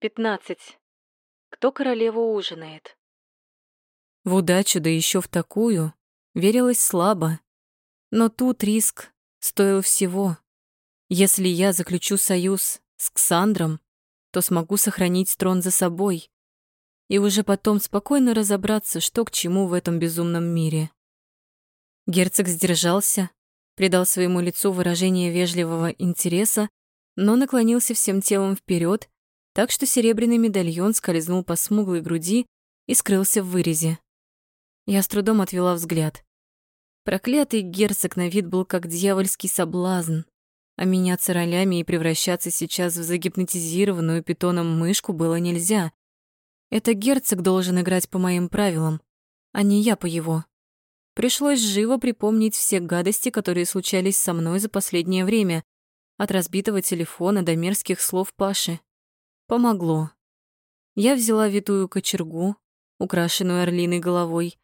Пятнадцать. Кто королеву ужинает? В удачу, да еще в такую, верилось слабо. Но тут риск стоил всего. Если я заключу союз с Ксандром, то смогу сохранить трон за собой и уже потом спокойно разобраться, что к чему в этом безумном мире. Герцог сдержался, придал своему лицу выражение вежливого интереса, но наклонился всем телом вперед, так что серебряный медальон скользнул по смуглой груди и скрылся в вырезе. Я с трудом отвела взгляд. Проклятый герцог на вид был как дьявольский соблазн, а меняться ролями и превращаться сейчас в загипнотизированную питоном мышку было нельзя. Это герцог должен играть по моим правилам, а не я по его. Пришлось живо припомнить все гадости, которые случались со мной за последнее время, от разбитого телефона до мерзких слов Паши. Помогло. Я взяла витую кочергу, украшенную орлиной головой,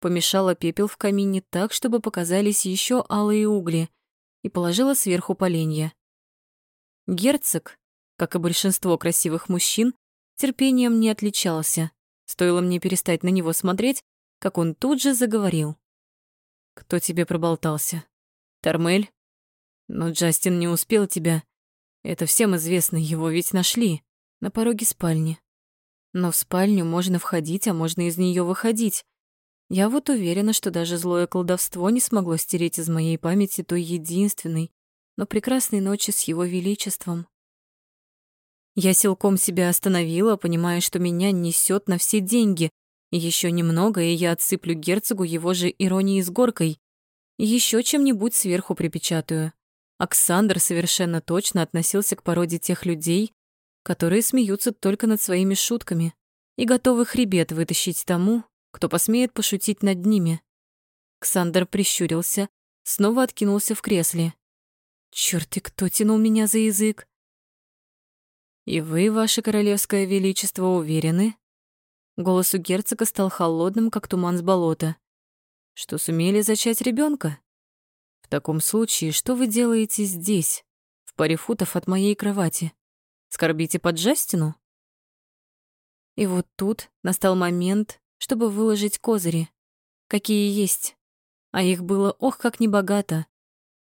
помешала пепел в камине так, чтобы показались еще алые угли, и положила сверху поленья. Герцог, как и большинство красивых мужчин, терпением не отличался. Стоило мне перестать на него смотреть, как он тут же заговорил. «Кто тебе проболтался? Тормель? Но Джастин не успел тебя. Это всем известно, его ведь нашли. На пороге спальни. Но в спальню можно входить, а можно из нее выходить. Я вот уверена, что даже злое колдовство не смогло стереть из моей памяти той единственной, но прекрасной ночи с его величеством. Я силком себя остановила, понимая, что меня несет на все деньги. Еще немного, и я отсыплю герцогу его же иронией с горкой. Еще чем-нибудь сверху припечатаю. Оксандр совершенно точно относился к породе тех людей, которые смеются только над своими шутками и готовы хребет вытащить тому, кто посмеет пошутить над ними. Ксандр прищурился, снова откинулся в кресле. Чёрт, и кто тянул меня за язык? «И вы, ваше королевское величество, уверены?» Голос у герцога стал холодным, как туман с болота. «Что сумели зачать ребенка? В таком случае, что вы делаете здесь, в паре футов от моей кровати? Скорбите по Джастину?» И вот тут настал момент, чтобы выложить козыри, какие есть. А их было ох как небогато,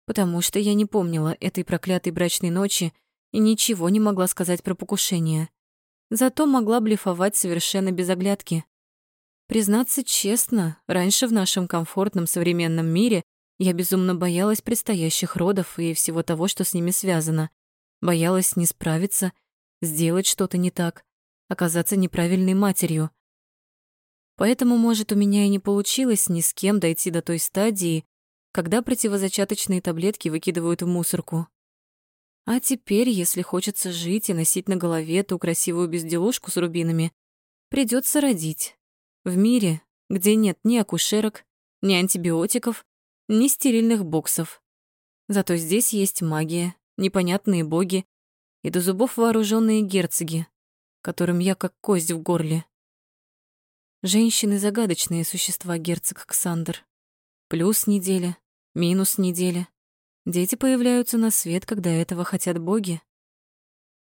потому что я не помнила этой проклятой брачной ночи, и ничего не могла сказать про покушение. Зато могла блефовать совершенно без оглядки. Признаться честно, раньше в нашем комфортном современном мире я безумно боялась предстоящих родов и всего того, что с ними связано. Боялась не справиться, сделать что-то не так, оказаться неправильной матерью. Поэтому, может, у меня и не получилось ни с кем дойти до той стадии, когда противозачаточные таблетки выкидывают в мусорку. А теперь, если хочется жить и носить на голове ту красивую безделушку с рубинами, придется родить. В мире, где нет ни акушерок, ни антибиотиков, ни стерильных боксов. Зато здесь есть магия, непонятные боги и до зубов вооруженные герцоги, которым я как кость в горле. Женщины — загадочные существа, герцог Ксандр. Плюс неделя, минус неделя. Дети появляются на свет, когда этого хотят боги.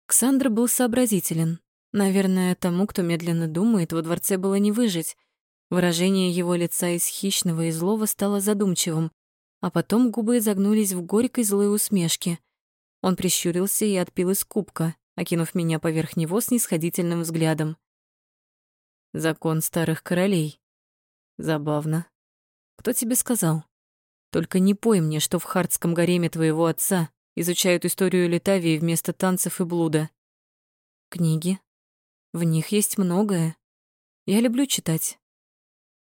Ксандр был сообразителен. Наверное, тому, кто медленно думает, во дворце было не выжить. Выражение его лица из хищного и злого стало задумчивым, а потом губы изогнулись в горькой злой усмешке. Он прищурился и отпил из кубка, окинув меня поверх него с нисходительным взглядом. Закон старых королей. Забавно. Кто тебе сказал? Только не пой мне, что в хардском гареме твоего отца изучают историю Литавии вместо танцев и блуда. Книги. В них есть многое. Я люблю читать.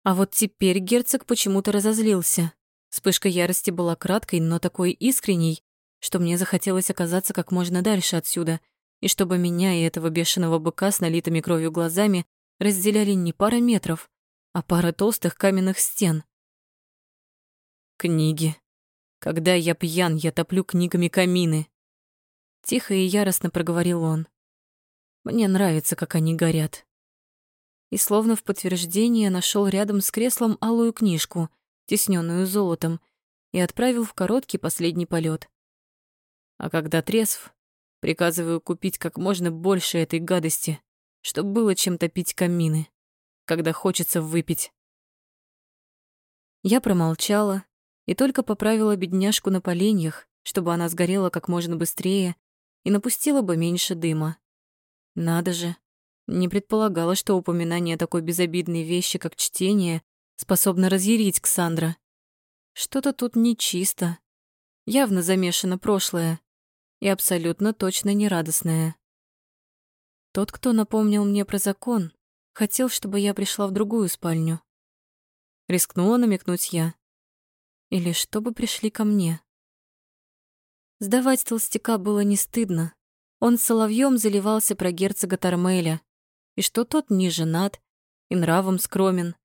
А вот теперь герцог почему-то разозлился. Вспышка ярости была краткой, но такой искренней, что мне захотелось оказаться как можно дальше отсюда, и чтобы меня и этого бешеного быка с налитыми кровью глазами разделяли не пара метров, а пара толстых каменных стен. Книги. Когда я пьян, я топлю книгами камины. Тихо и яростно проговорил он. Мне нравится, как они горят. И словно в подтверждение нашел рядом с креслом алую книжку, тесненную золотом, и отправил в короткий последний полет. А когда трезв, Приказываю купить как можно больше этой гадости, чтобы было чем топить камины, когда хочется выпить. Я промолчала и только поправила бедняжку на поленьях, чтобы она сгорела как можно быстрее и напустила бы меньше дыма. Надо же, не предполагала, что упоминание такой безобидной вещи, как чтение, способно разъярить Ксандра. Что-то тут нечисто. Явно замешано прошлое и абсолютно точно нерадостное. Тот, кто напомнил мне про закон, хотел, чтобы я пришла в другую спальню. Рискнула намекнуть я. Или чтобы пришли ко мне. Сдавать толстяка было не стыдно. Он соловьем заливался про герцога Тормеля, и что тот не женат, и нравом скромен,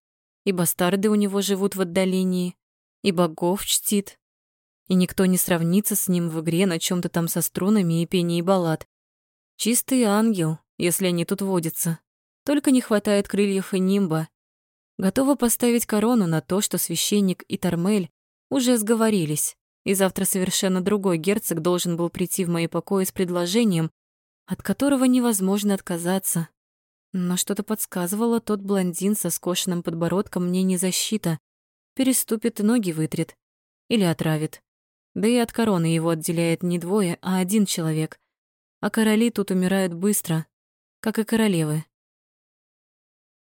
и бастарды у него живут в отдалении, и богов чтит, и никто не сравнится с ним в игре на чем то там со струнами и пенией баллад. Чистый ангел, если они тут водятся. Только не хватает крыльев и нимба. Готова поставить корону на то, что священник и Тормель уже сговорились, и завтра совершенно другой герцог должен был прийти в мои покои с предложением, от которого невозможно отказаться. Но что-то подсказывало, тот блондин со скошенным подбородком мне не защита. Переступит и ноги вытрет. Или отравит. Да и от короны его отделяет не двое, а один человек. А короли тут умирают быстро, как и королевы.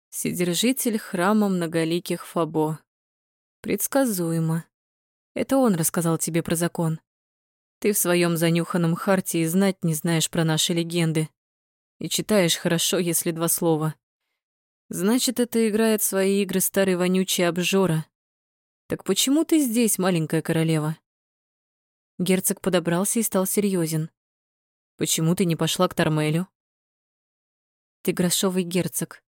Сидержитель храма многоликих Фабо. Предсказуемо. Это он рассказал тебе про закон. Ты в своем занюханном харте и знать не знаешь про наши легенды и читаешь хорошо, если два слова. Значит, это играет свои игры старый вонючий обжора. Так почему ты здесь, маленькая королева? Герцог подобрался и стал серьезен. Почему ты не пошла к Тормелю? Ты грошовый герцог.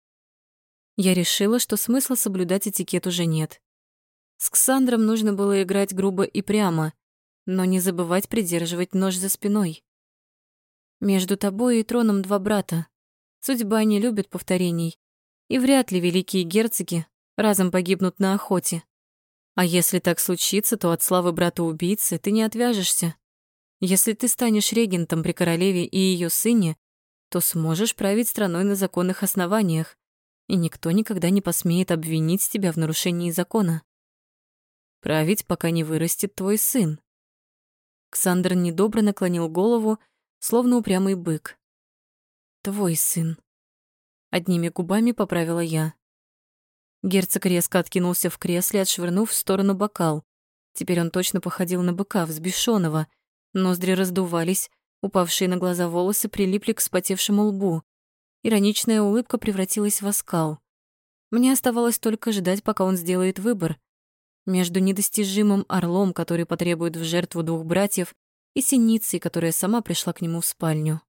Я решила, что смысла соблюдать этикет уже нет. С Ксандром нужно было играть грубо и прямо, но не забывать придерживать нож за спиной. Между тобой и троном два брата. Судьба не любит повторений, и вряд ли великие герцоги разом погибнут на охоте. А если так случится, то от славы брата-убийцы ты не отвяжешься. Если ты станешь регентом при королеве и ее сыне, то сможешь править страной на законных основаниях, и никто никогда не посмеет обвинить тебя в нарушении закона. Править, пока не вырастет твой сын. Ксандр недобро наклонил голову словно упрямый бык. «Твой сын», — одними губами поправила я. Герцог резко откинулся в кресле, отшвырнув в сторону бокал. Теперь он точно походил на быка, взбешенного. Ноздри раздувались, упавшие на глаза волосы прилипли к вспотевшему лбу. Ироничная улыбка превратилась в оскал. Мне оставалось только ждать, пока он сделает выбор. Между недостижимым орлом, который потребует в жертву двух братьев, и синицей, которая сама пришла к нему в спальню.